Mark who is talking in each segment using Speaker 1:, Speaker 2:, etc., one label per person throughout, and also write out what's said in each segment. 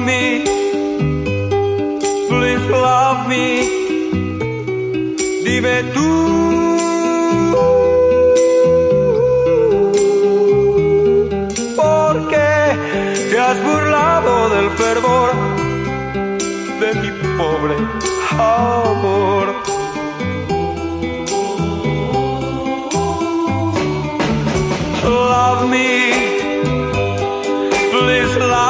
Speaker 1: me, please love me. Dime tú. has burlado del fervor de mi pobre amor. Love me, please love.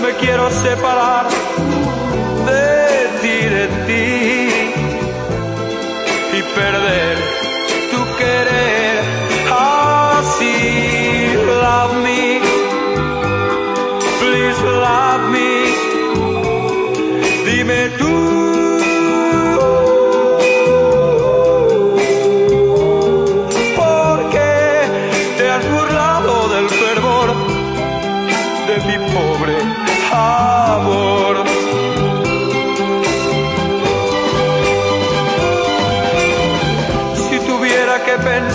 Speaker 1: Me quiero separar de ti, de ti y perder tu querer. Así, love me, please love me. Dime tú. ¿Por qué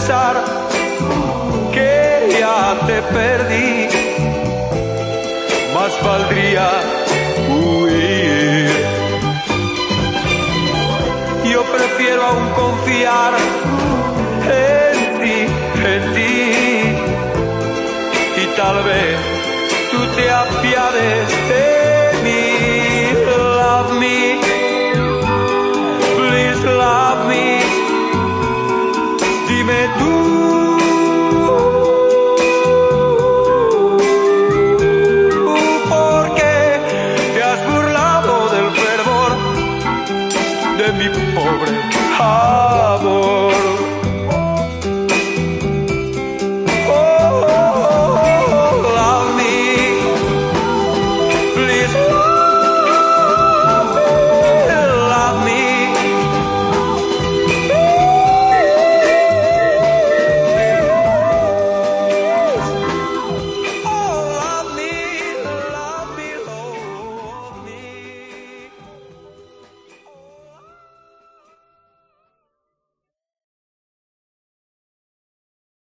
Speaker 1: pensar que ya te perdí, más valdría huir. Yo prefiero aún confiar en ti, en ti, y tal vez tú te apiades de tú. ¿Por qué te has burlado del fervor de mi pobre amor?